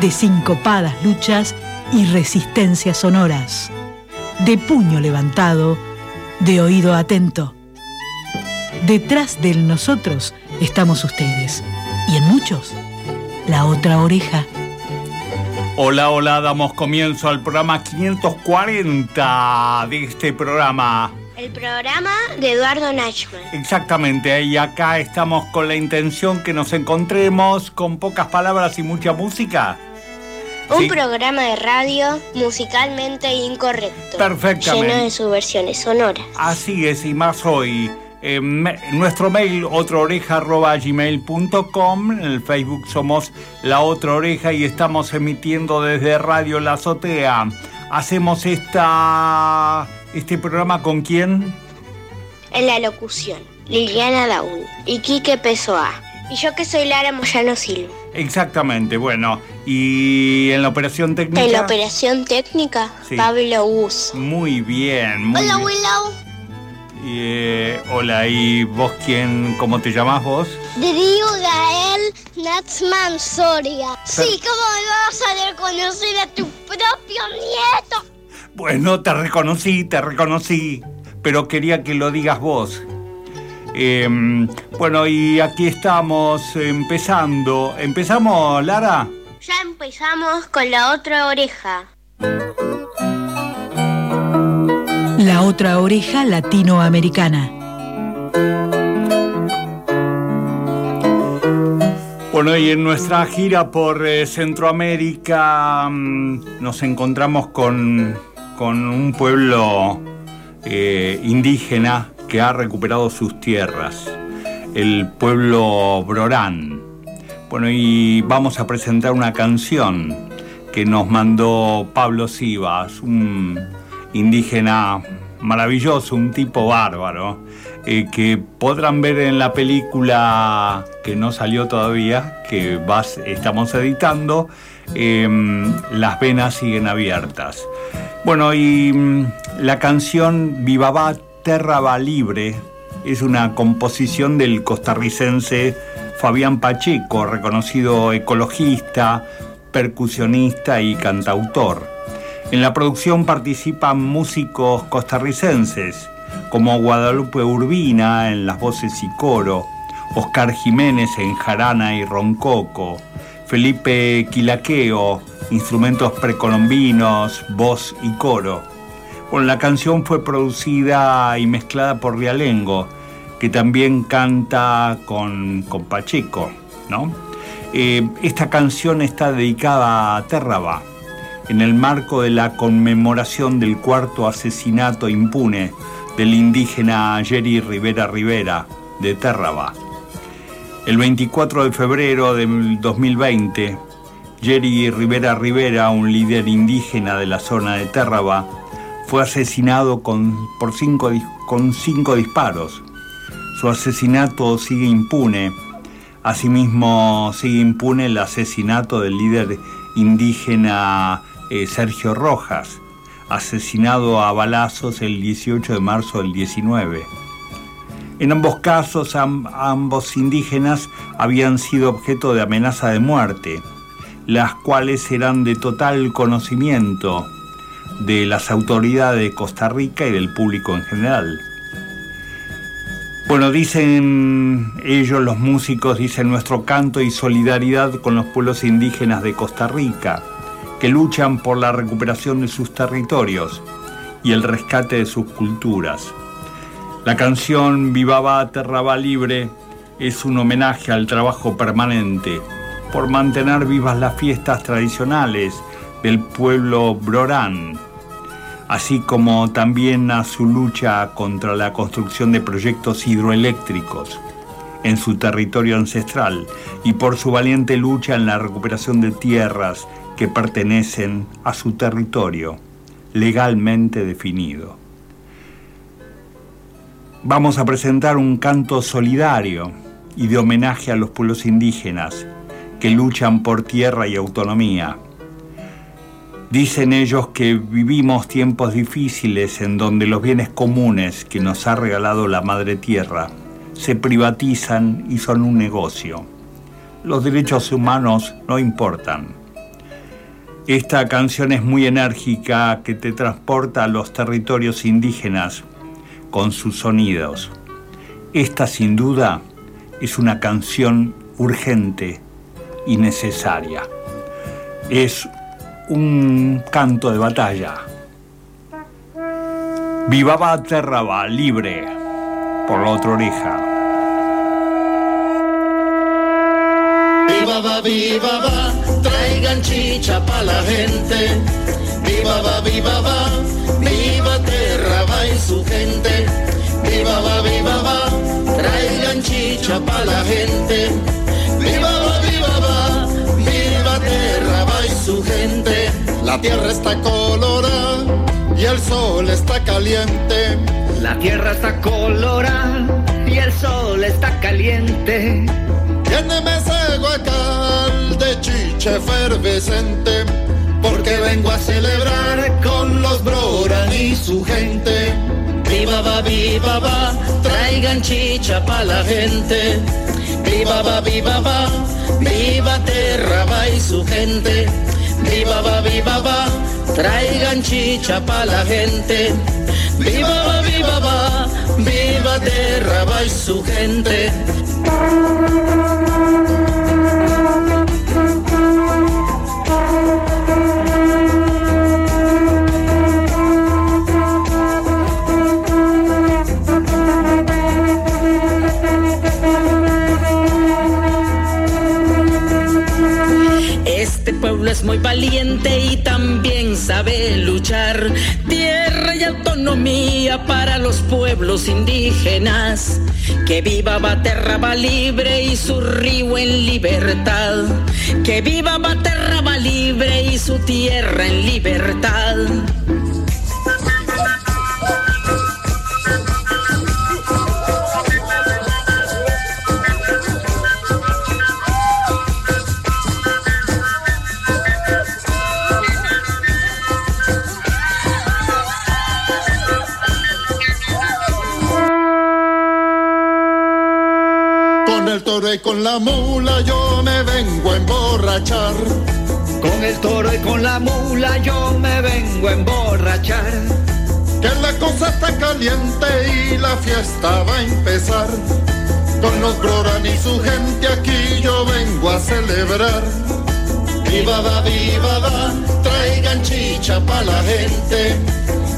de sincopadas luchas y resistencias sonoras, de puño levantado, de oído atento. Detrás del nosotros estamos ustedes y en muchos, la otra oreja. Hola, hola, damos comienzo al programa 540 de este programa. El programa de Eduardo Nachman. Exactamente, y acá estamos con la intención que nos encontremos con pocas palabras y mucha música. Un Sí. programa de radio musicalmente incorrecto. Perfectamente. Lleno de subversiones sonoras. Así es, y más hoy. Eh, me- nuestro mail, otraoreja.gmail.com. En el Facebook somos La Otra Oreja y estamos emitiendo desde Radio La Azotea. Hacemos esta, este programa con quién? En la locución, Liliana Daun y Quique Pesoa. Y yo que soy Lara Moyano Silva. Exactamente, bueno. Y en la operación técnica. En la operación técnica, Sí. Pablo Gus. Muy bien, muy Hola, bien. Willow. Y, eh, hola, ¿y vos quién? ¿Cómo te llamás vos? Darío Gael Natsman Soria. Sí, ¿cómo me vas a reconocer a tu propio nieto? Bueno, te reconocí, te reconocí, pero quería que lo digas vos. Em, bueno, y aquí estamos empezando. ¿Empezamos, Lara? Ya empezamos con la otra oreja. La otra oreja latinoamericana. Bueno, y en nuestra gira por eh, Centroamérica mm, nos encontramos con, con un pueblo eh, indígena que ha recuperado sus tierras, el pueblo Brorán. Bueno, y vamos a presentar una canción que nos mandó Pablo Sivas, un indígena maravilloso, un tipo bárbaro, eh, que podrán ver en la película que no salió todavía, que vas, estamos editando, em, Las venas siguen abiertas. Bueno, y mm, la canción Vivaba Terra Libre es una composición del costarricense Fabián Pacheco, reconocido ecologista, percusionista y cantautor. En la producción participan músicos costarricenses como Guadalupe Urbina en las voces y coro, Oscar Jiménez en jarana y roncoco, Felipe Quilaqueo, instrumentos precolombinos, voz y coro. La canción fue producida y mezclada por Rialengo, que también canta con, con Pacheco, ¿no? Eh, esta canción está dedicada a Terraba, en el marco de la conmemoración del cuarto asesinato impune del indígena Jerry Rivera Rivera de Terraba. El 24 de febrero del 2020, Jerry Rivera Rivera, un líder indígena de la zona de Terraba, fue asesinado con, por cinco, con cinco disparos. Su asesinato sigue impune. Asimismo, sigue impune el asesinato del líder indígena eh, Sergio Rojas, asesinado a balazos el 18 de marzo del 19. En ambos casos, am- ambos indígenas habían sido objeto de amenaza de muerte, las cuales eran de total conocimiento de las autoridades de Costa Rica y del público en general. Bueno, dicen ellos, los músicos, dicen nuestro canto y solidaridad con los pueblos indígenas de Costa Rica, que luchan por la recuperación de sus territorios y el rescate de sus culturas. La canción Vivaba Terra va Libre es un homenaje al trabajo permanente por mantener vivas las fiestas tradicionales del pueblo Brorán, así como también a su lucha contra la construcción de proyectos hidroeléctricos en su territorio ancestral y por su valiente lucha en la recuperación de tierras que pertenecen a su territorio legalmente definido. Vamos a presentar un canto solidario y de homenaje a los pueblos indígenas que luchan por tierra y autonomía. Dicen ellos que vivimos tiempos difíciles en donde los bienes comunes que nos ha regalado la Madre Tierra se privatizan y son un negocio. Los derechos humanos no importan. Esta canción es muy enérgica que te transporta a los territorios indígenas con sus sonidos. Esta sin duda es una canción urgente y necesaria. Es un canto de batalla. Vivaba Terraba, libre, por la otra oreja. Viva va, viva va, traigan chicha pa' la gente. Viva va, viva va, viva Terraba y su gente. Viva va, viva va, traigan chicha pa' la gente. Viva va, viva va, viva Terraba y su gente. La tierra está colorada y el sol está caliente. La tierra está colorada y el sol está caliente. Lléneme ese guacal de chicha efervescente, porque vengo a celebrar con los Broran y su gente. Viva va, viva va, traigan chicha pa' la gente. Viva va, viva va, viva Terra va y su gente. Viva va, viva va, traigan chicha pa' la gente. Viva va, viva va, viva Terra va y su gente. Es muy valiente y también sabe luchar. Tierra y autonomía para los pueblos indígenas. Que viva Baterra va libre y su río en libertad. Que viva Baterra va libre y su tierra en libertad. La mula yo me vengo a emborrachar. Con el toro y con la mula yo me vengo a emborrachar. Que la cosa está caliente y la fiesta va a empezar. Con los Broran y su gente aquí yo vengo a celebrar. Viva va, viva va, traigan chicha pa' la gente.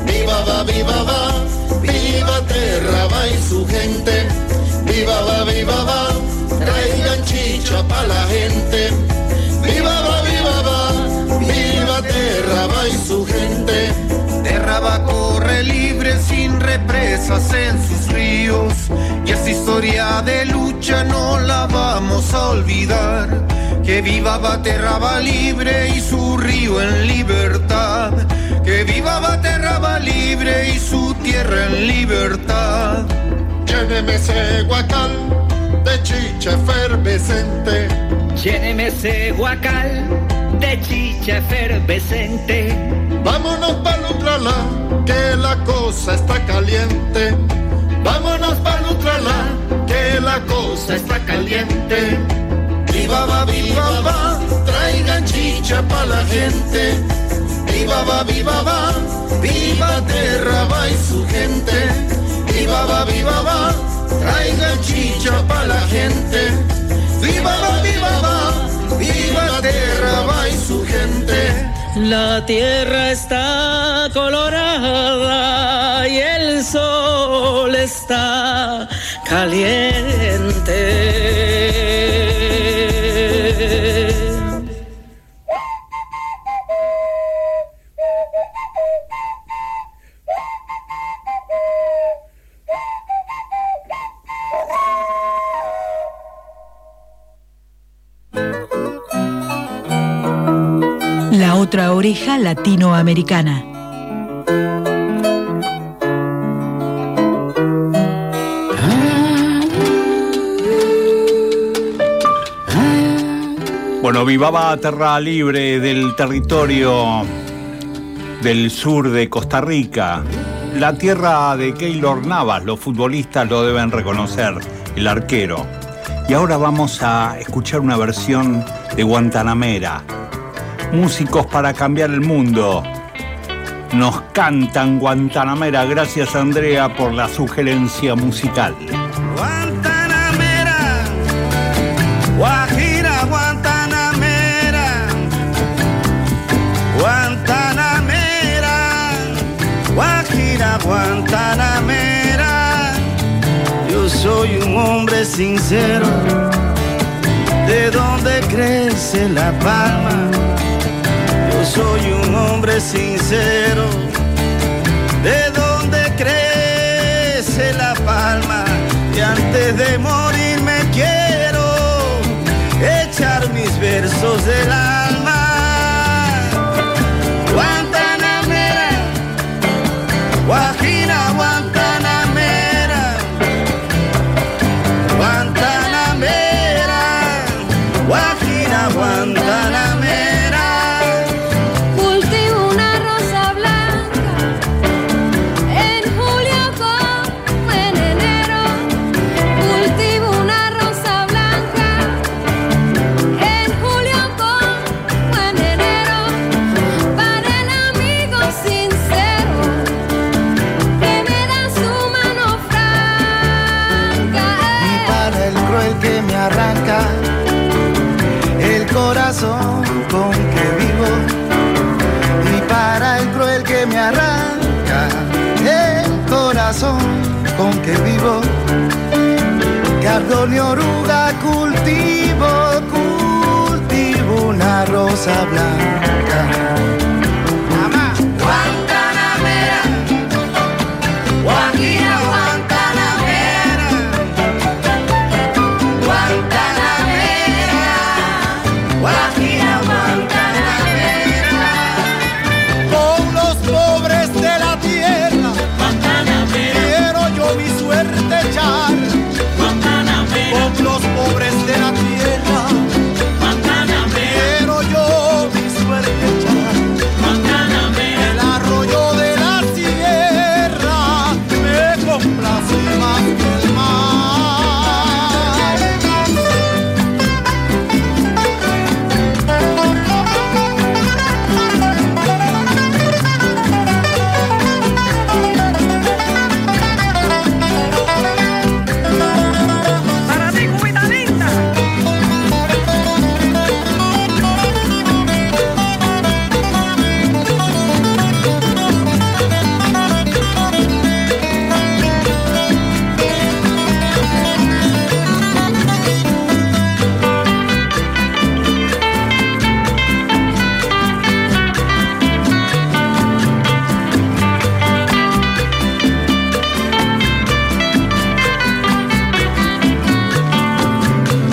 Viva va, viva va, viva Terra va y su gente. Viva va, viva va, chicha pa' la gente. Viva va, viva va, viva Terra va y su gente. Terra va corre libre sin represas en sus ríos y esa historia de lucha no la vamos a olvidar. Que viva Baterra va libre y su río en libertad. Que viva Baterra va libre y su tierra en libertad. Lléneme ese guacal chicha efervescente. Lléneme ese guacal de chicha efervescente. Vámonos pa' Lutrala, que la cosa está caliente. Vámonos pa' Lutrala, que la cosa está caliente. Viva va, viva va, traigan chicha pa' la gente. Viva va, viva va, viva Terra va y su gente. Viva va, viva va, traigan chicha pa' la gente. Viva va, viva va, viva Terra va y su gente. La tierra está colorada y el sol está caliente. Oreja latinoamericana. Bueno, vivaba Terra Libre del territorio del sur de Costa Rica, la tierra de Keylor Navas, los futbolistas lo deben reconocer, el arquero. Y ahora vamos a escuchar una versión de Guantanamera. Músicos para cambiar el mundo. Nos cantan Guantanamera. Gracias Andrea por la sugerencia musical. Guantanamera, Guajira, Guantanamera, Guantanamera, Guajira, Guantanamera. Yo soy un hombre sincero, de donde crece la palma. Soy un hombre sincero, de donde crece la palma. Y antes de morir me quiero echar mis versos del alma. Vivo cardón y oruga cultivo cultivo una rosa blanca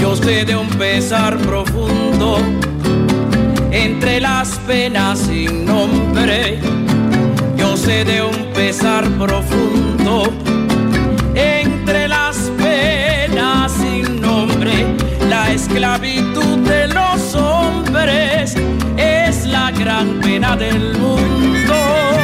Yo sé de un pesar profundo entre las penas sin nombre. Yo sé de un pesar profundo entre las penas sin nombre. La esclavitud de los hombres es la gran pena del mundo.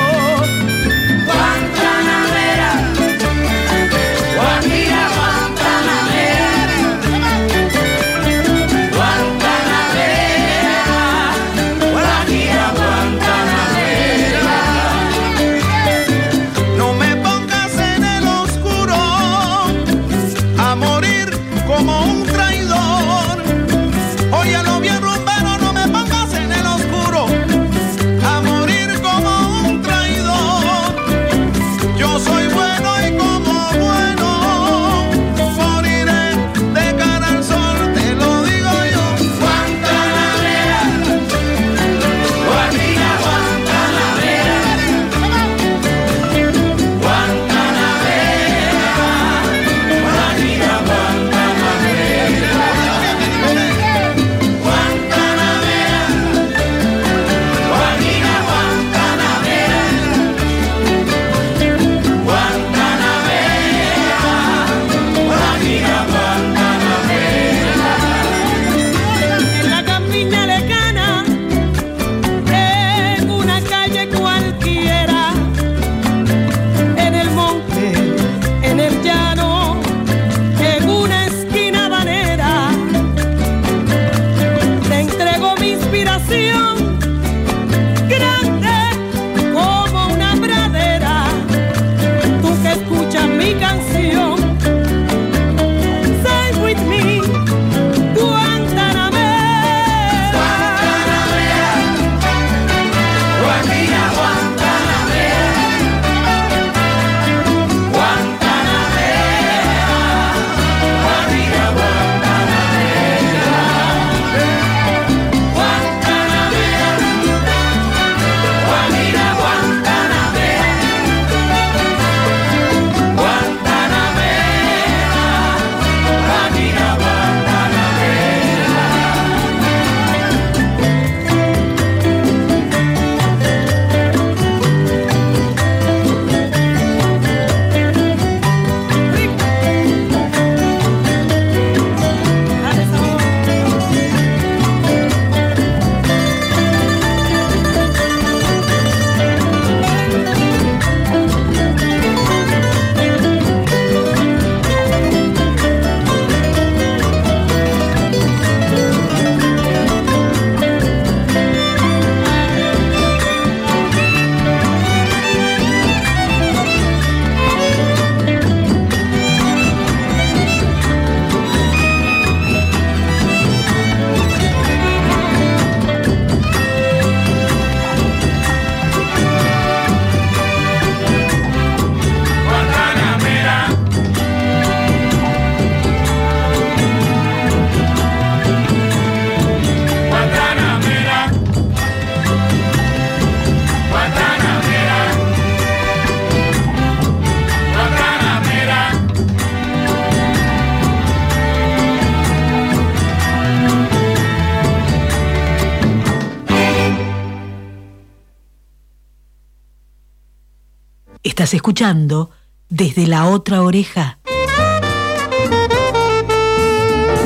Escuchando desde la otra oreja.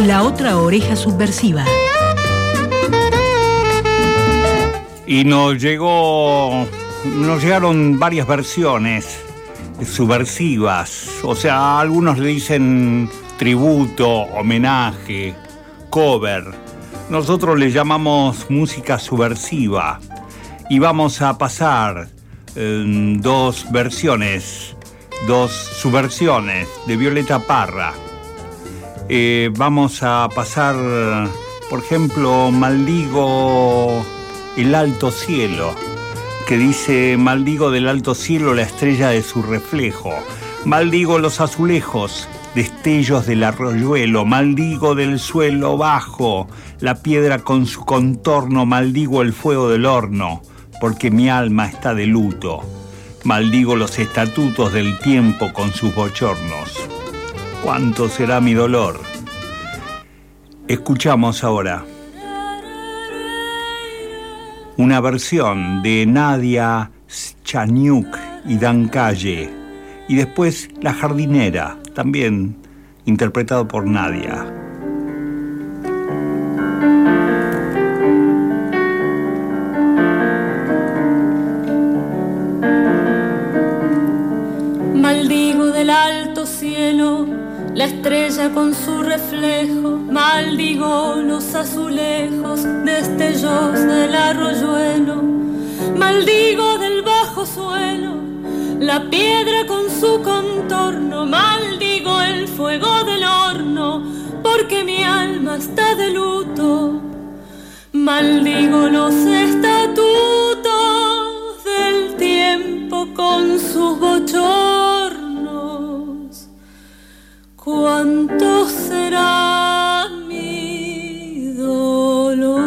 La otra oreja subversiva. Y nos llegó, nos llegaron varias versiones subversivas. O sea, algunos le dicen tributo, homenaje, cover. Nosotros le llamamos música subversiva. Y vamos a pasar dos versiones, dos subversiones de Violeta Parra. Eh, vamos a pasar, por ejemplo, Maldigo el alto cielo, que dice, maldigo del alto cielo la estrella de su reflejo, maldigo los azulejos, destellos del arroyuelo, maldigo del suelo bajo, la piedra con su contorno, maldigo el fuego del horno, porque mi alma está de luto, maldigo los estatutos del tiempo con sus bochornos. ¿Cuánto será mi dolor? Escuchamos ahora una versión de Nadia Chaniuk y Dan Calle, y después La jardinera, también interpretado por Nadia. Cielo la estrella con su reflejo, maldigo los azulejos, destellos del arroyuelo, maldigo del bajo suelo, la piedra con su contorno, maldigo el fuego del horno, porque mi alma está de luto, maldigo los estatutos del tiempo con sus bochornos. ¿Cuánto será mi dolor?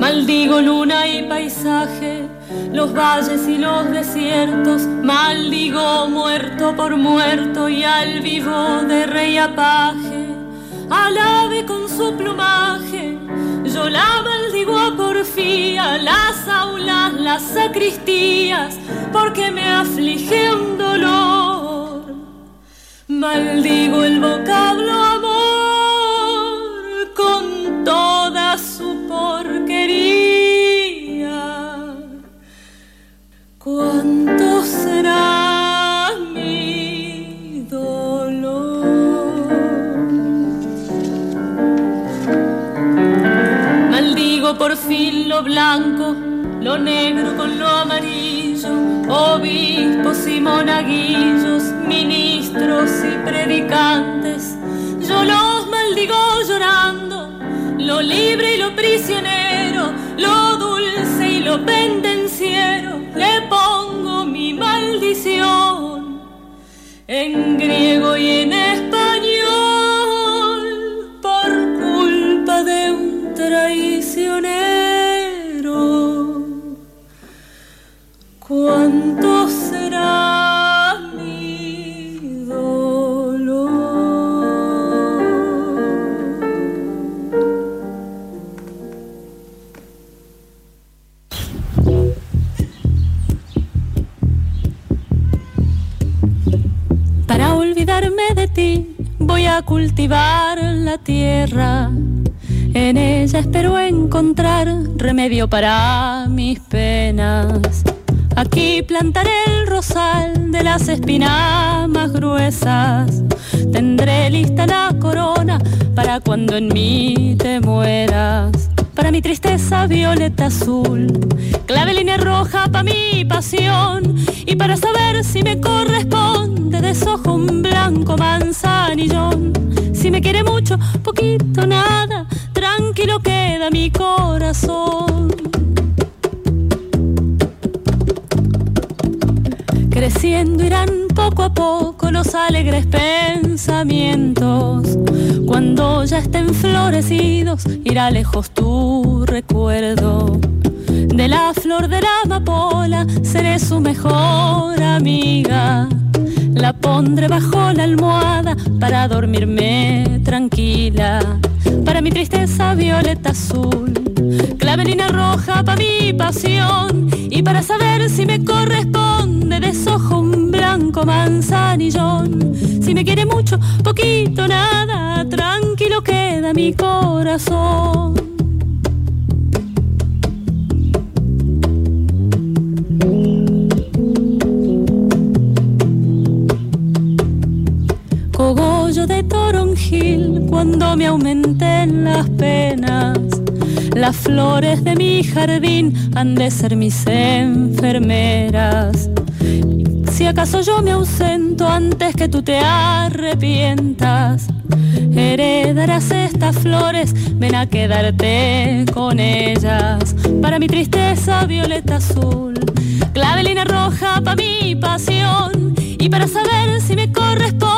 Maldigo luna y paisaje, los valles y los desiertos, maldigo muerto por muerto y al vivo de rey apaje, al ave con su plumaje, yo porfía, las aulas, las sacristías, porque me aflige un dolor. Maldigo el vocablo Por fin lo blanco, lo negro con lo amarillo, obispos y monaguillos, ministros y predicantes. Yo los maldigo llorando, lo libre y lo prisionero, lo dulce y lo pendenciero, le pongo mi maldición en griego y en En ella espero encontrar remedio para mis penas. Aquí plantaré el rosal de las espinas más gruesas. Tendré lista la corona para cuando en mí te mueras. Para mi tristeza violeta azul, clave línea roja para mi pasión. Y para saber si me corresponde, desojo un blanco manzanillón. Quiere mucho, poquito, nada, tranquilo queda mi corazón. Creciendo irán poco a poco los alegres pensamientos. Cuando ya estén florecidos, irá lejos tu recuerdo. De la flor de la amapola seré su mejor amiga. La pondré bajo la almohada para dormirme tranquila. Para mi tristeza violeta azul, clavelina roja pa' mi pasión y para saber si me corresponde desojo un blanco manzanillón. Si me quiere mucho, poquito, nada, tranquilo queda mi corazón. Toronjil cuando me aumenten las penas. Las flores de mi jardín han de ser mis enfermeras. Si acaso yo me ausento antes que tú te arrepientas, heredarás estas flores, ven a quedarte con ellas. Para mi tristeza violeta azul, clavelina roja para mi pasión. Y para saber si me corresponde,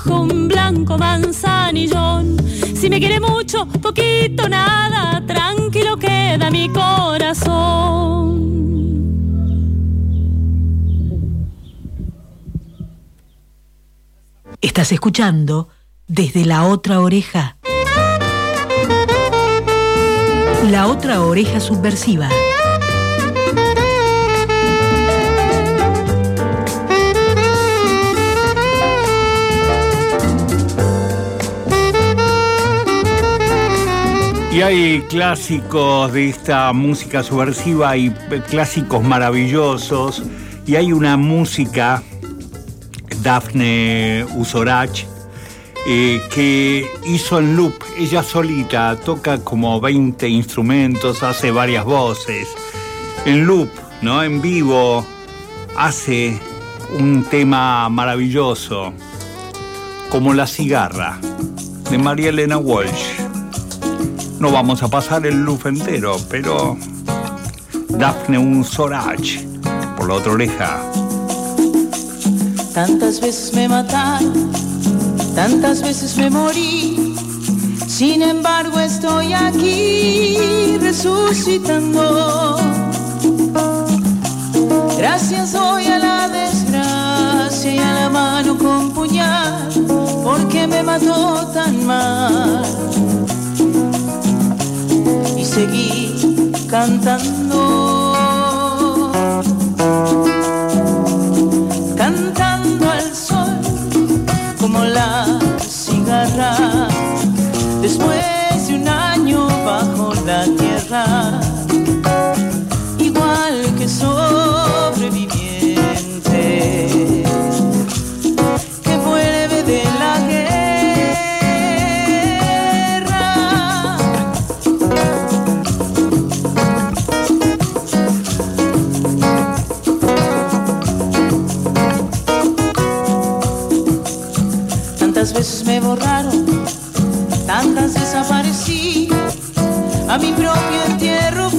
desojo un blanco manzanillón. Si me quiere mucho, poquito, nada, tranquilo queda mi corazón. Estás escuchando desde la otra oreja. La otra oreja subversiva. Y hay clásicos de esta música subversiva y eh, clásicos maravillosos. Y hay una música, Dafne Usorach, eh, que hizo en loop, ella solita, toca como 20 instrumentos, hace varias voces. En loop, ¿no? En vivo, hace un tema maravilloso, como La cigarra, de María Elena Walsh. No vamos a pasar el loop entero, pero Dafne un Sorach, por la otra oreja. Tantas veces me mataron, tantas veces me morí. Sin embargo estoy aquí resucitando. Gracias hoy a la desgracia y a la mano con puñal, porque me mató tan mal. Seguí cantando. cantando al sol como la cigarra después de un año bajo la tierra Tantas veces me borraron, tantas desaparecí. A mi propio entierro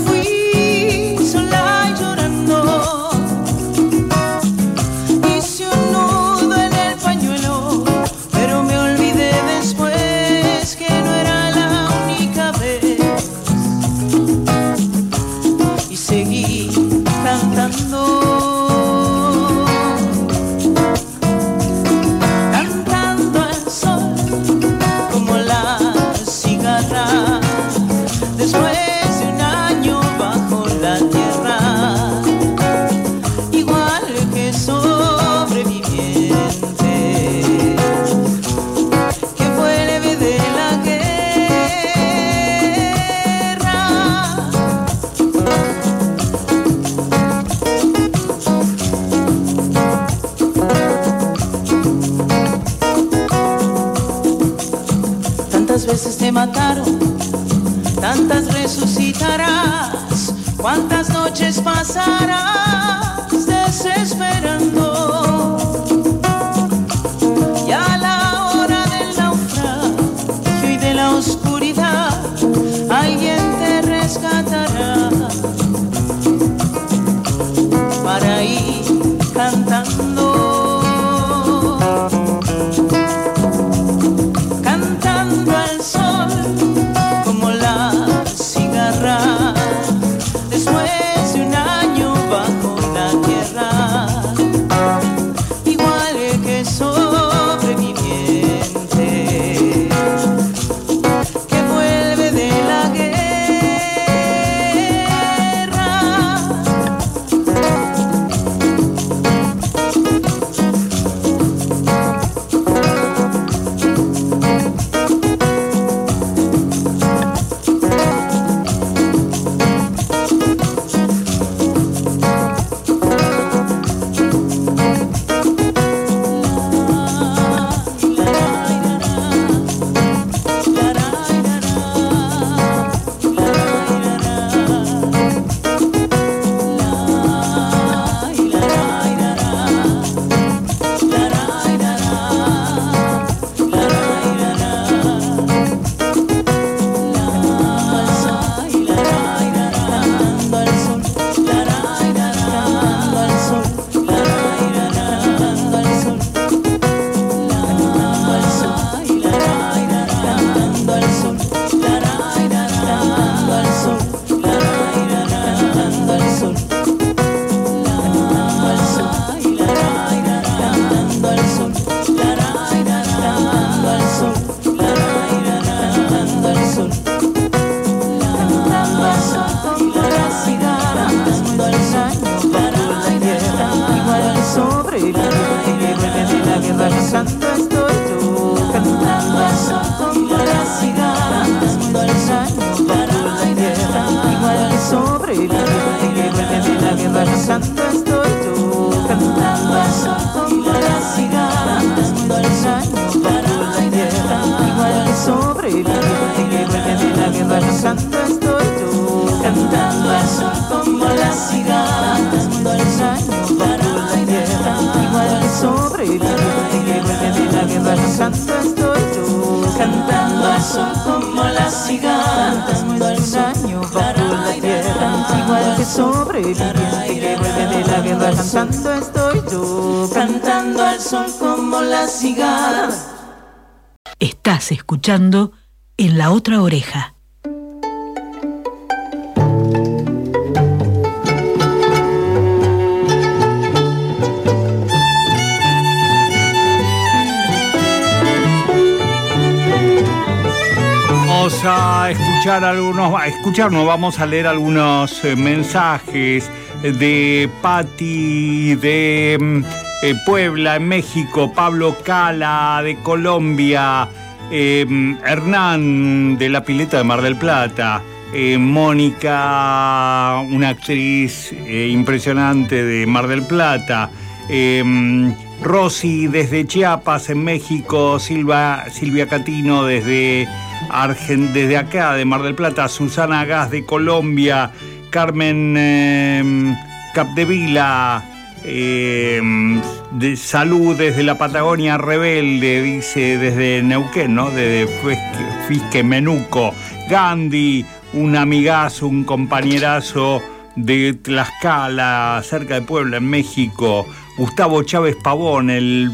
cantando estoy yo. Cantando al sol como las cigarras todo el año bajo la tierra igual que sobreviviente que vuelve de la guerra cantando estoy yo. Cantando al sol como las cigarras todo el año bajo la tierra. Igual que sobreviviente que vuelve de la guerra cantando estoy yo. Cantando al sol como las cigarras Estás escuchando en la otra oreja. Escuchar algunos, a escucharnos, vamos a leer algunos eh, mensajes de Patti de mm, eh, Puebla, en México, Pablo Cala de Colombia, eh, Hernán de la Pileta de Mar del Plata, Mónica, una actriz impresionante de Mar del Plata, eh, Rosy desde Chiapas, en México, Silva, Silvia Catino desde, Argen- desde acá, de Mar del Plata, Susana Gas de Colombia, Carmen eh, Capdevila, eh, de Salud desde la Patagonia Rebelde, dice desde Neuquén, ¿no? Desde Fisque Menuco, Gandhi, un amigazo, un compañerazo de Tlaxcala, cerca de Puebla, en México, Gustavo Chávez Pavón, el,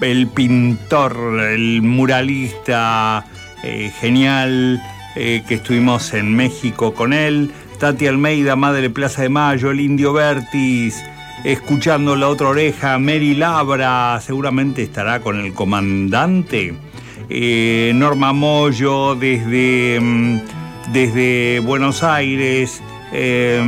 el pintor, el muralista eh, genial, eh, que estuvimos en México con él, Tati Almeida, Madre Plaza de Mayo, el Indio Vertis, escuchando la otra oreja, Mary Labra, seguramente estará con el comandante, eh, Norma Moyo desde, mm, desde Buenos Aires, eh,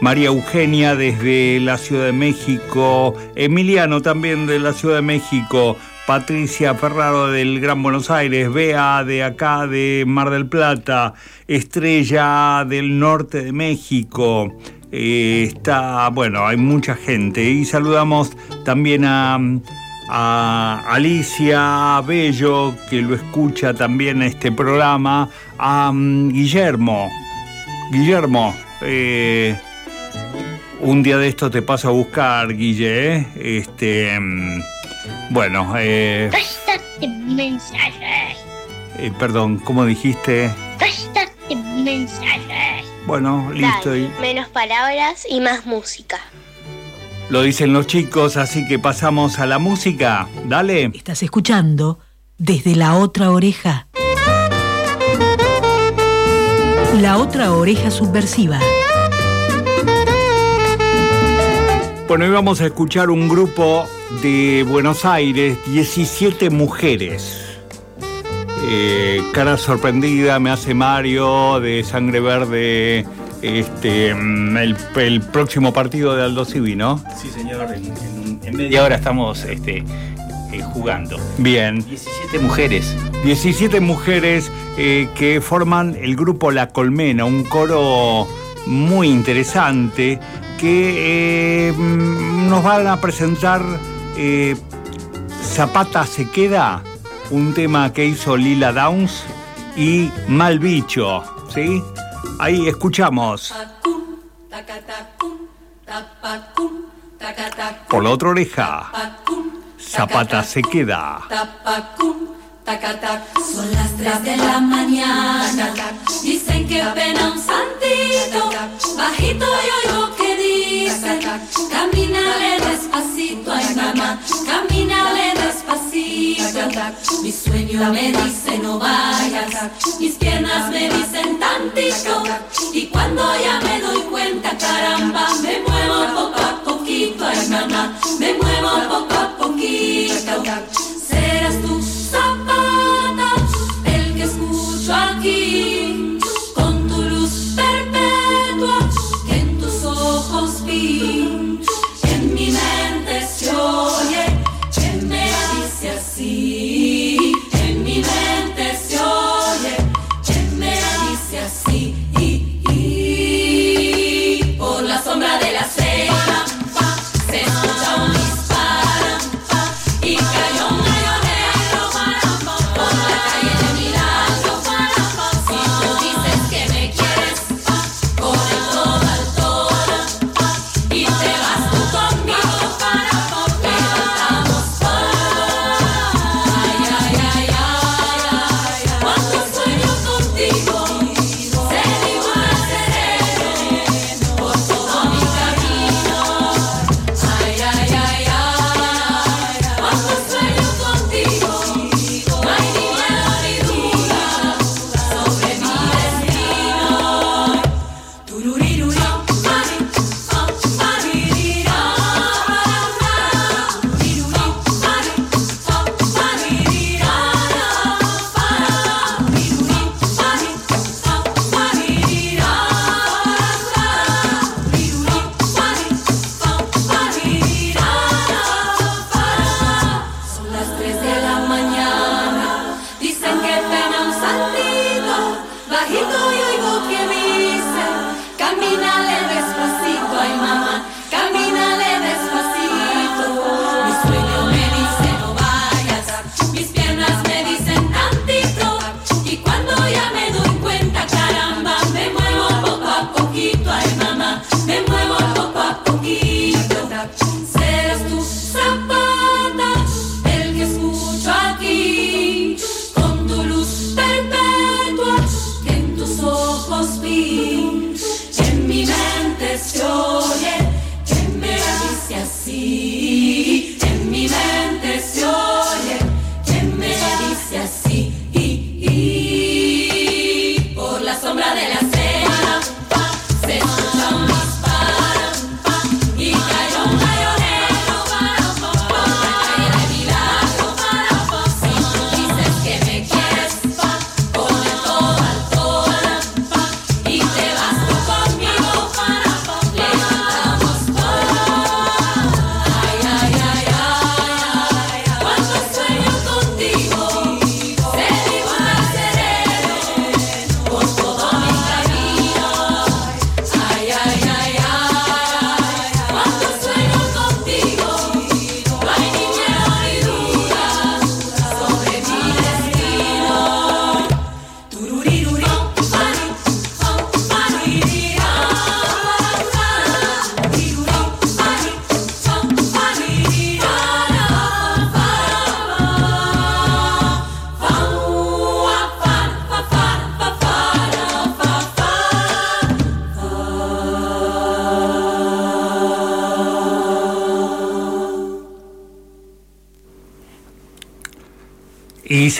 María Eugenia desde la Ciudad de México, Emiliano también de la Ciudad de México, Patricia Ferraro del Gran Buenos Aires, Bea de acá de Mar del Plata, Estrella del norte de México. eh, está, bueno, hay mucha gente. Y saludamos también a, Alicia Bello, que lo escucha también este programa, a mm, Guillermo. Guillermo, eh, un día de esto te paso a buscar, Guille. ¿eh? Este, mm, bueno, eh, Bastante mensajes. eh, perdón, ¿cómo dijiste? Bastante mensajes. Bueno, listo. y- Menos palabras y más música. Lo dicen los chicos, así que pasamos a la música. Dale. Estás escuchando desde la otra oreja. La otra oreja subversiva. Bueno, hoy vamos a escuchar un grupo de Buenos Aires, 17 mujeres. Eh, cara sorprendida me hace Mario de Sangre Verde, este, mm, el, el próximo partido de Aldo Civi, ¿no? Sí, señor, en, en- media hora estamos este, eh, jugando. Bien. 17 mujeres. 17 mujeres eh, que forman el grupo La Colmena, un coro muy interesante que eh, nos van a presentar eh, Zapata se queda, un tema que hizo Lila Downs y Mal Bicho, ¿sí? Ahí escuchamos. Por la otra oreja, Zapata se queda. Son las 3 de la mañana. Dicen que pena un santito. Bajito yo oigo que dice: Camínale despacito, ay mamá. Camínale despacito. Mi sueño me dice: No vayas. Mis piernas me dicen tantito. Y cuando ya me doy cuenta, caramba, me muevo poco a poquito, ay mamá. Me muevo poco a poquito.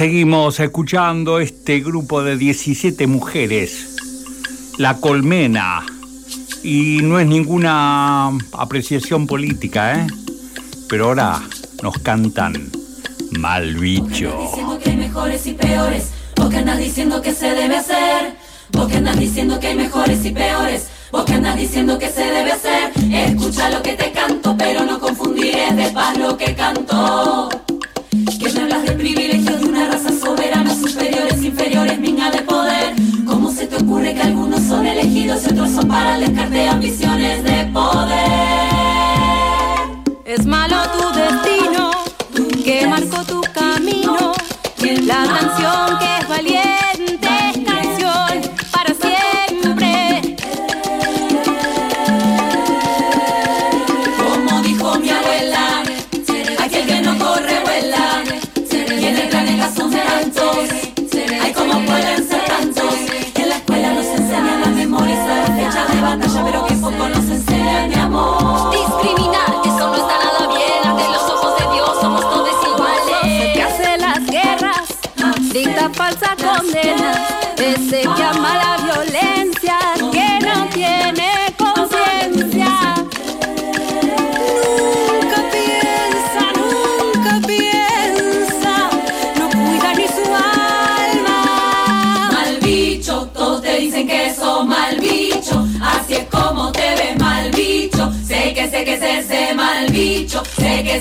Seguimos escuchando este grupo de 17 mujeres, La Colmena. Y no es ninguna apreciación política, ¿eh? Pero ahora nos cantan Mal Bicho. diciendo que hay mejores y peores. Vos que andas diciendo que se debe hacer. Vos que andas diciendo que hay mejores y peores. Vos que andas diciendo que se debe hacer. Escucha lo que te canto, pero no confundiré de paz lo que canto. Que me hablas de privilegios inferiores, minga de poder. ¿Cómo se te ocurre que algunos son elegidos y otros son para el descarte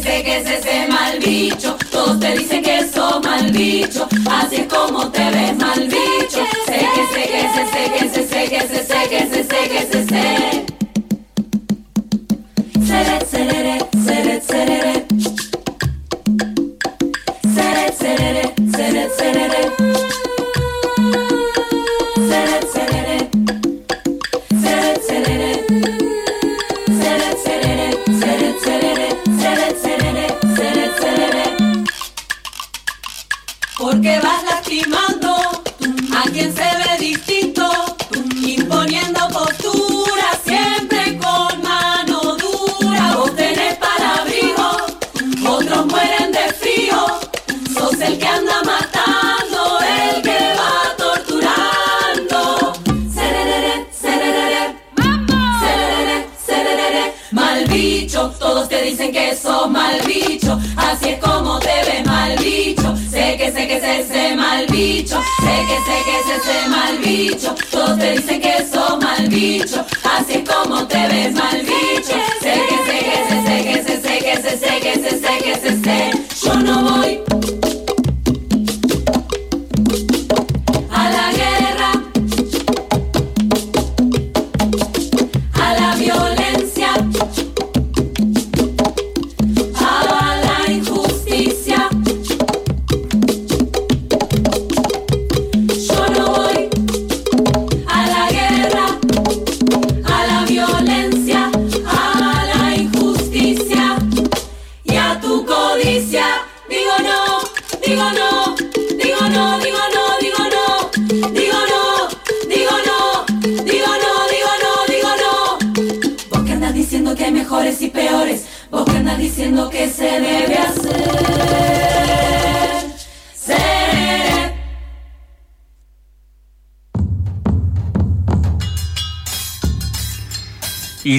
Sé que es ese mal bicho. Todos te dicen que sos mal bicho. Así es como te ves mal bicho. Sé que sé que sé sé que sé sé que sé que sé que. A Sé que que es ese mal bicho. Todos te dicen que sos mal bicho. Así es como te ves mal bicho. Sé que sé que sé, que sé, que sé, que sé, sé que sé, sé. Yo no voy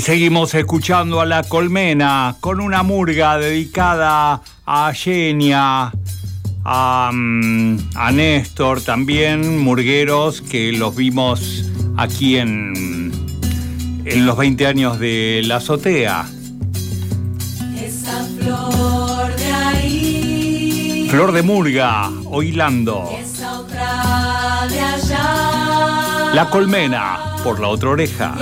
seguimos escuchando a La Colmena con una murga dedicada a Genia, a, mm, a Néstor también, murgueros que los vimos aquí en, en los 20 años de la azotea. Esa flor de ahí. Flor de Murga, Oilando. Esa otra de allá. La Colmena, por la otra oreja.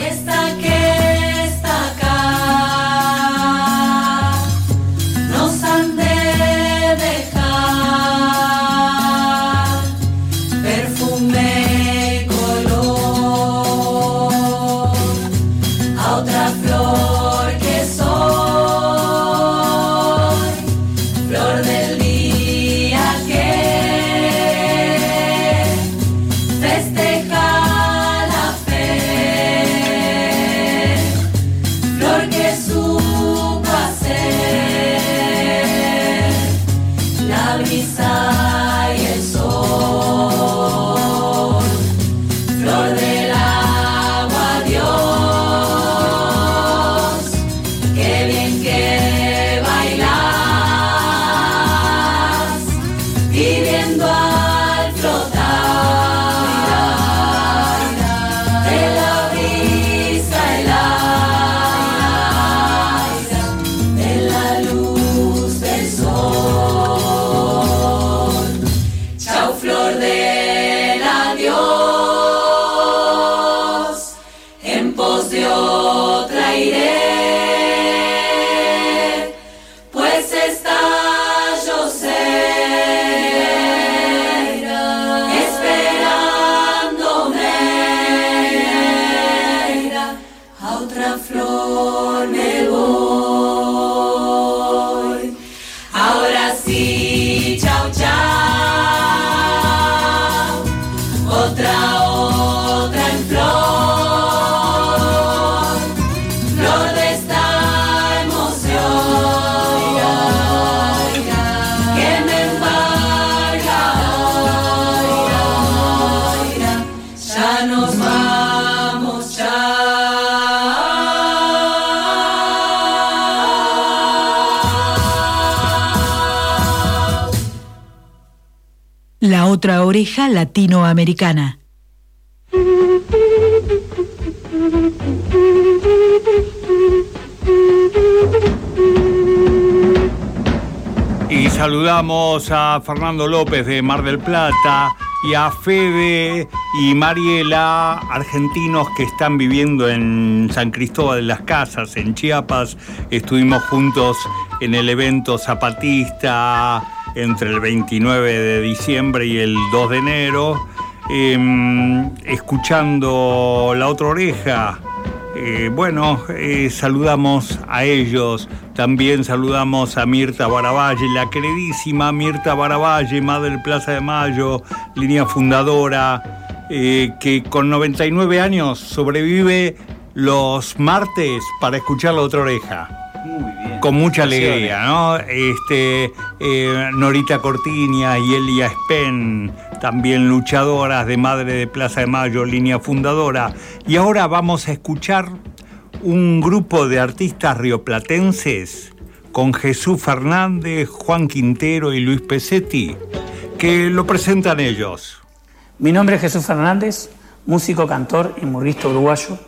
Oreja latinoamericana. Y saludamos a Fernando López de Mar del Plata y a Fede y Mariela, argentinos que están viviendo en San Cristóbal de las Casas, en Chiapas. Estuvimos juntos en el evento zapatista entre el 29 de diciembre y el 2 de enero, em, escuchando La Otra Oreja. Eh, bueno, eh, saludamos a ellos, también saludamos a Mirta Baravalle, la queridísima Mirta Baravalle, Madre del Plaza de Mayo, línea fundadora, eh, que con 99 años sobrevive los martes para escuchar La Otra Oreja. Muy. Con mucha alegría, ¿no? Este, eh, Norita Cortiña y Elia Spen, también luchadoras de Madre de Plaza de Mayo, línea fundadora. Y ahora vamos a escuchar un grupo de artistas rioplatenses con Jesús Fernández, Juan Quintero y Luis Pesetti, que lo presentan ellos. Mi nombre es Jesús Fernández, músico, cantor y murguista uruguayo.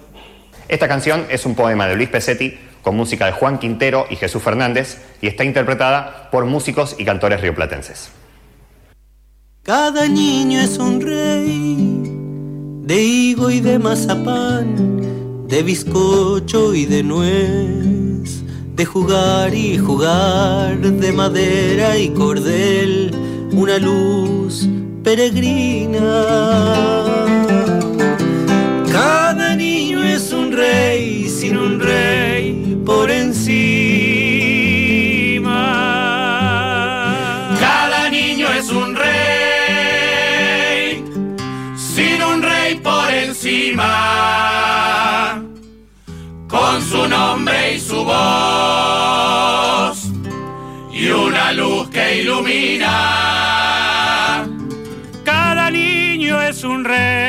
Esta canción es un poema de Luis Pesetti con música de Juan Quintero y Jesús Fernández y está interpretada por músicos y cantores rioplatenses. Cada niño es un rey de higo y de mazapán, de bizcocho y de nuez, de jugar y jugar, de madera y cordel, una luz peregrina. Cada niño es un rey sin un rey por encima. Cada niño es un rey, sin un rey por encima, con su nombre y su voz, y una luz que ilumina. Cada niño es un rey.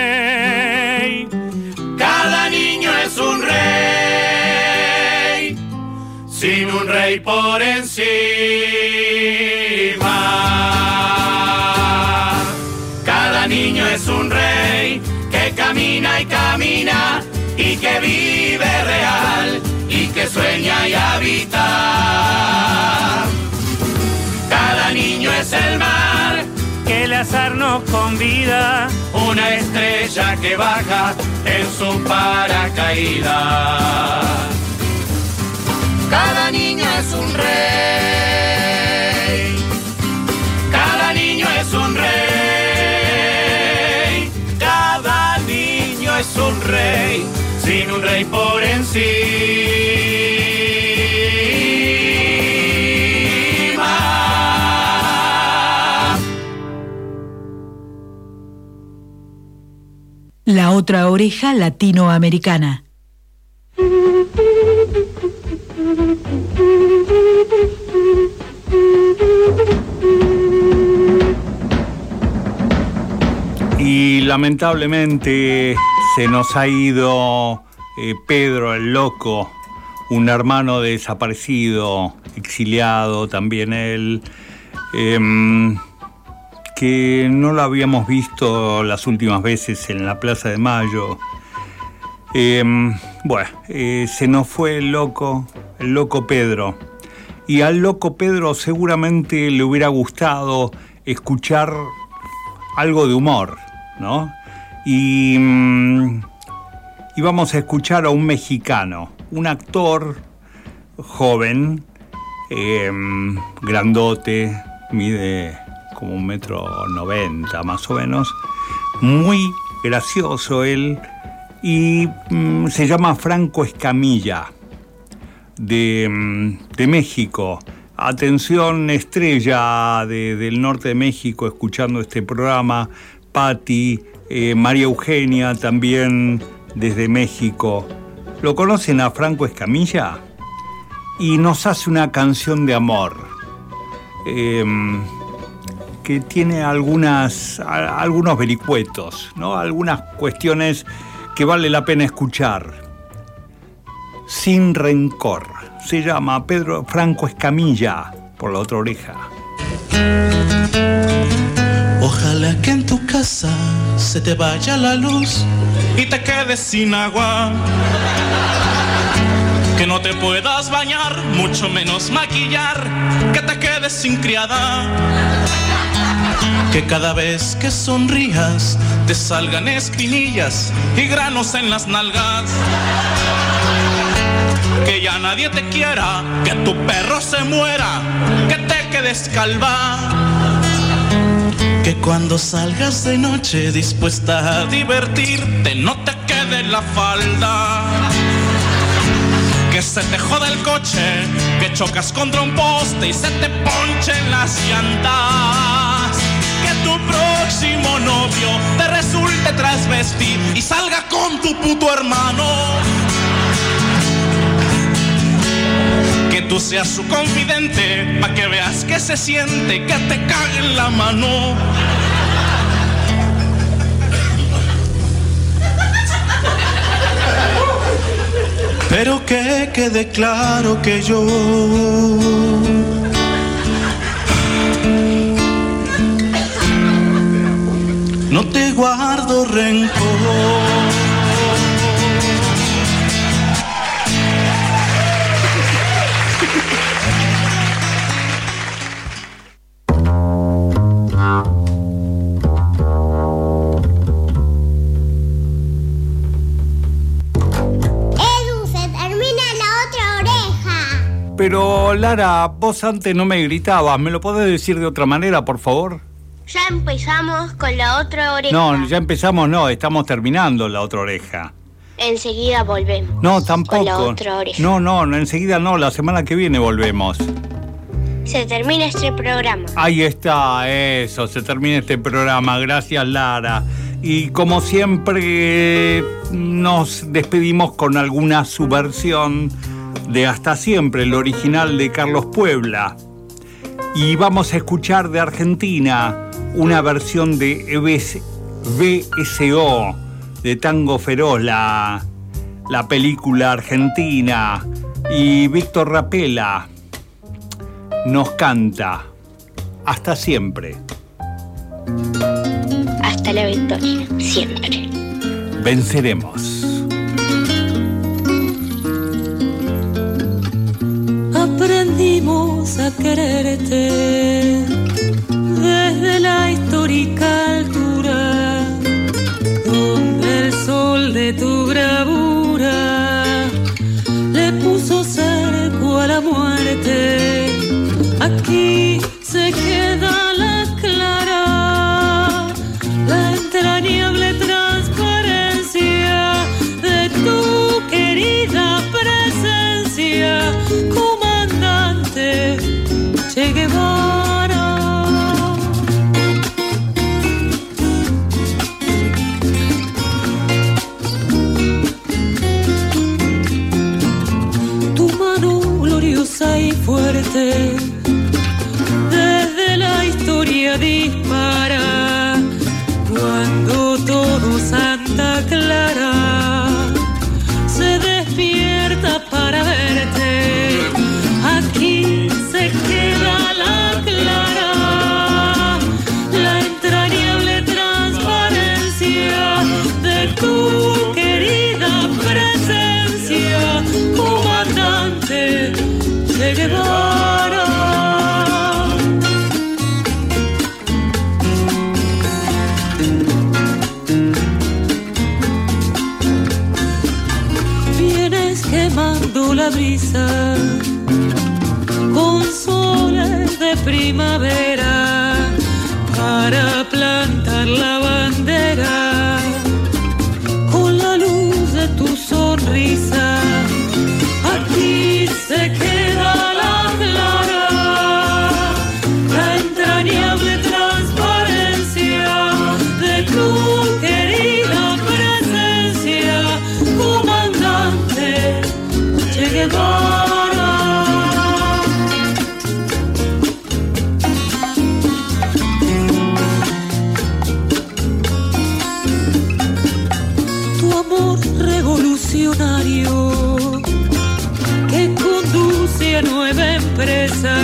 Rey por encima. Cada niño es un rey que camina y camina y que vive real y que sueña y habita. Cada niño es el mar que el azar nos convida. una estrella que baja en su paracaídas. Cada niño es un rey. Cada niño es un rey. Cada niño es un rey. Sin un rey por encima. La otra oreja latinoamericana. Y lamentablemente se nos ha ido eh, Pedro el Loco, un hermano desaparecido, exiliado también él, em, que no lo habíamos visto las últimas veces en la Plaza de Mayo. Em, bueno, eh, se nos fue el loco, el loco Pedro. Y al loco Pedro seguramente le hubiera gustado escuchar algo de humor, ¿no? Y, mm, vamos a escuchar a un mexicano, un actor joven, em, grandote, mide como un metro noventa más o menos, muy gracioso él, y mm, se llama Franco Escamilla, de, mm, de México. Atención, estrella de- del norte de México, escuchando este programa, Patti, eh, María Eugenia también desde México. ¿Lo conocen a Franco Escamilla? Y nos hace una canción de amor. em, que tiene algunas, algunos vericuetos, ¿no? algunas cuestiones que vale la pena escuchar. Sin rencor. Se llama Pedro Franco Escamilla, por la otra oreja. Ojalá que en tu casa se te vaya la luz y te quedes sin agua. Que no te puedas bañar, mucho menos maquillar, que te quedes sin criada. Que cada vez que sonrías te salgan espinillas y granos en las nalgas. Que ya nadie te quiera, que tu perro se muera, que te quedes calva. Que cuando salgas de noche dispuesta a divertirte no te quede la falda. Que se te jode el coche, que chocas contra un poste y se te ponchen las llantas. Que tu próximo novio te resulte transvestir y salga con tu puto hermano. Tú seas su confidente, pa' que veas que se siente, que te cague en la mano. Pero que quede claro que yo no te guardo rencor. Pero Lara, vos antes no me gritabas, ¿me lo podés decir de otra manera, por favor? Ya empezamos con la otra oreja. No, ya empezamos, no, estamos terminando la otra oreja. Enseguida volvemos. No, tampoco. Con la otra oreja. No, no, no, enseguida no, la semana que viene volvemos. Se termina este programa. Ahí está, eso, se termina este programa. Gracias, Lara. Y como siempre, nos despedimos con alguna subversión de Hasta Siempre, el original de Carlos Puebla. Y vamos a escuchar de Argentina una versión de EBS, BSO, de Tango Feroz, la, la película argentina. Y Víctor Rapela nos canta Hasta Siempre. Hasta la victoria, siempre. Venceremos. aprendimos a quererte. Desde la histórica altura, donde el sol de tu bravura Tu amor revolucionario que conduce a nueva empresa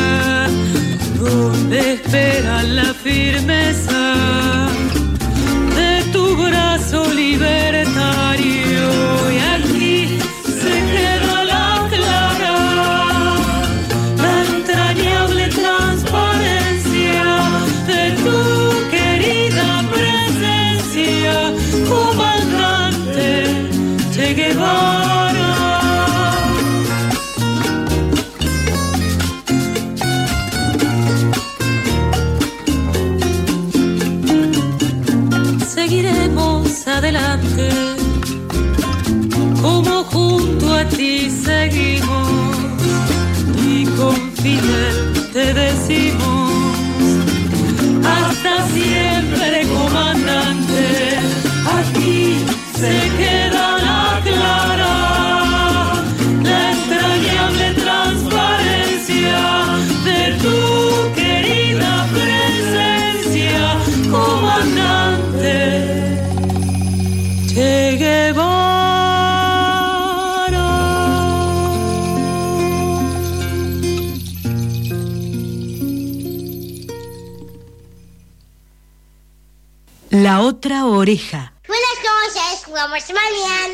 donde esperan la firmeza. otra oreja. Buenas noches, jugamos mañana.